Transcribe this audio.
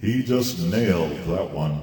He just nailed that one.